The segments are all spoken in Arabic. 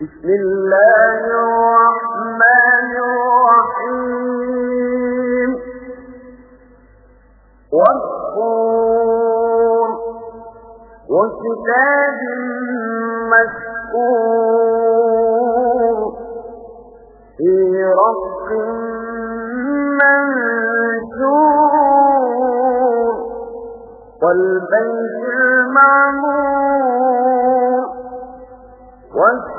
بسم الله الرحمن الرحيم. والطور وكتاب مسكور في رق منشور والبيت المعمور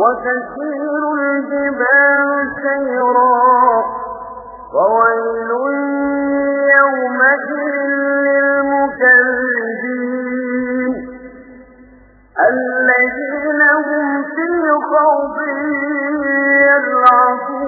وتسير الجبال سيرا وويل يومئذ للمكذبين الذين هم في خوض يلعبون.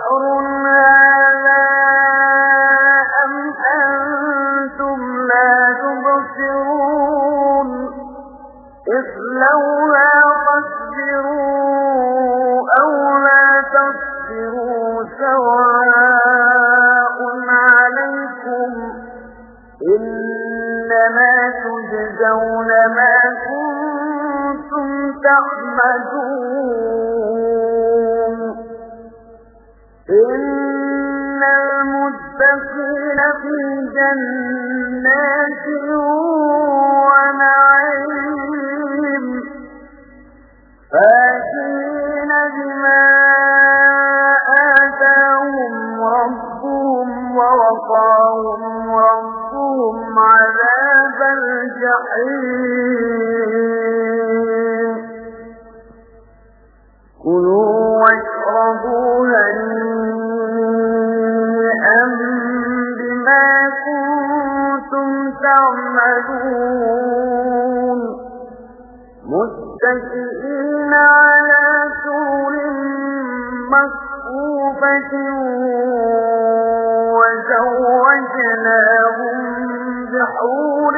تجزون ما كنتم تعمدون إن المتقين في جنات ونعيم. فاكين بما آتاهم ربهم ووقاهم هنيئا بما كنتم تعملون. على سور مصفوفة وزوجناهم بحور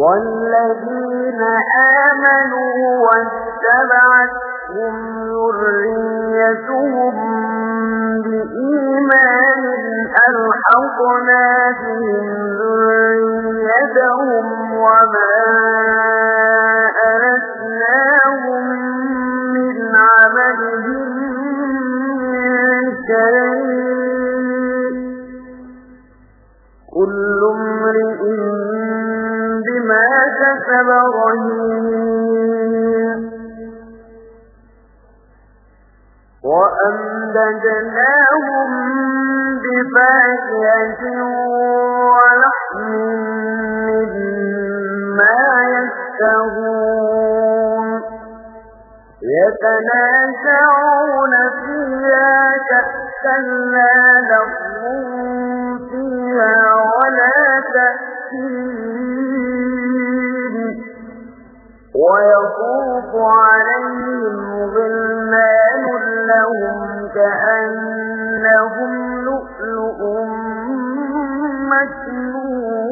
والذين آمنوا واتبعتهم ذريتهم بإيمان ألحقنا بهم ذريتهم وما شيء كل امرئ بما كسب رهين. وأمددناهم بفاكهة ولحم مما يشتهون. يتنازعون فيها كأسا لا لغو فيها ولا تأثير ويطوف عليهم ظلمان لهم كأنهم لؤلؤ مكنون.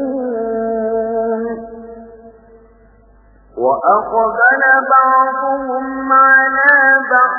وأقبل بعضهم على بعض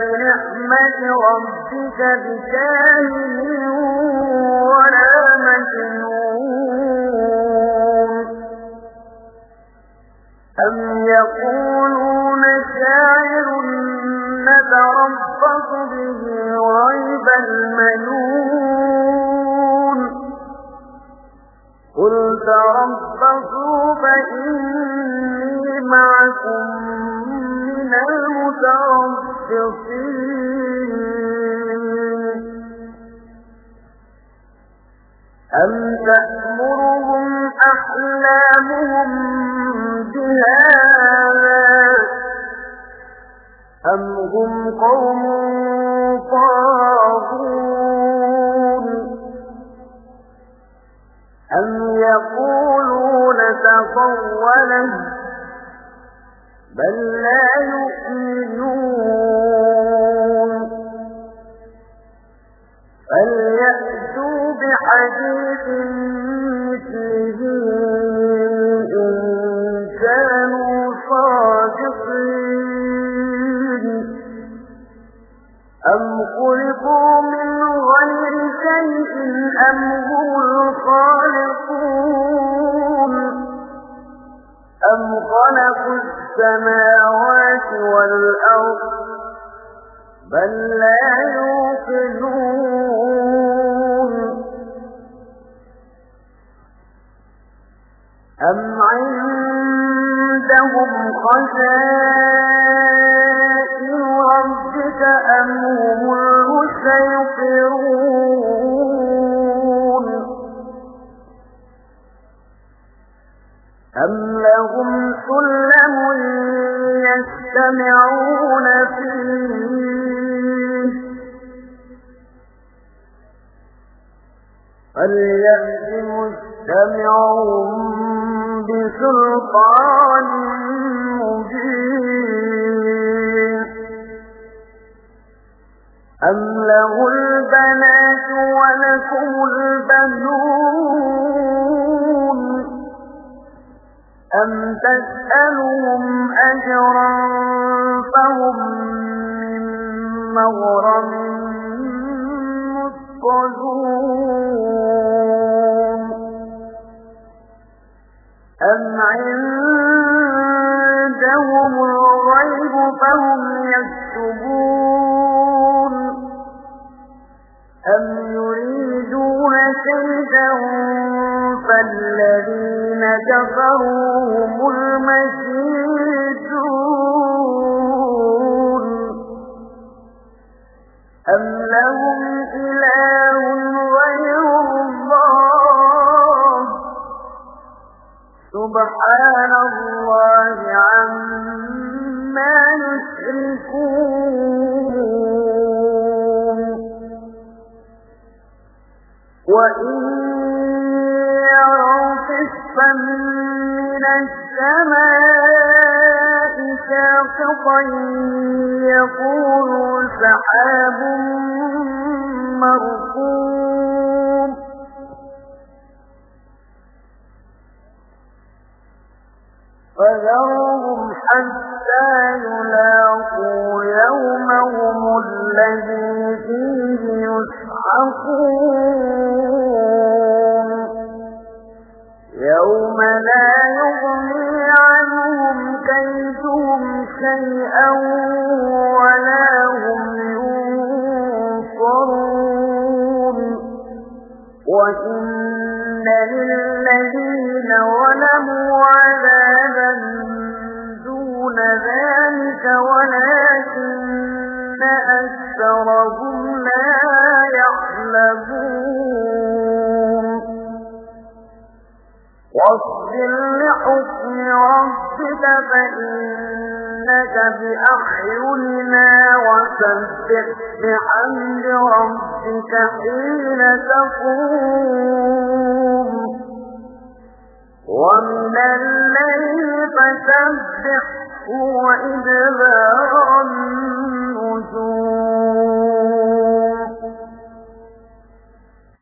بنعمة ربك بكاهن ولا مجنون أم يقولون شاعر نتربص به ريب المنون قل تربصوا أحلامهم بهذا أم هم قوم طاغون أم يقولون تقوله بل لا خلقوا من غير شيء أم هم الخالقون؟ أم خلقوا السماوات والأرض بل لا يوقنون؟ أم عندهم خزائن ربك أم هم المسيطرون أم لهم سلم يستمعون فيه؟ فليأت مستمعهم بسلطان أم له البنات ولكم البنون أم تسألهم أجرا فهم من مغرم مثقلون أم عندهم الغيب فهم يكتبون كفروا هم المكيدون أم لهم إله غير الله سبحان الله عما يشركون وإن كسفا من السماء ساقطا يقولوا سحاب مركوم ولكن أكثرهم لا يعلمون واصبر لحكم ربك ربك فإنك بأعيننا وسبح بحمد ربك حين تقوم ومن الليل فسبح وإدبار النجوم.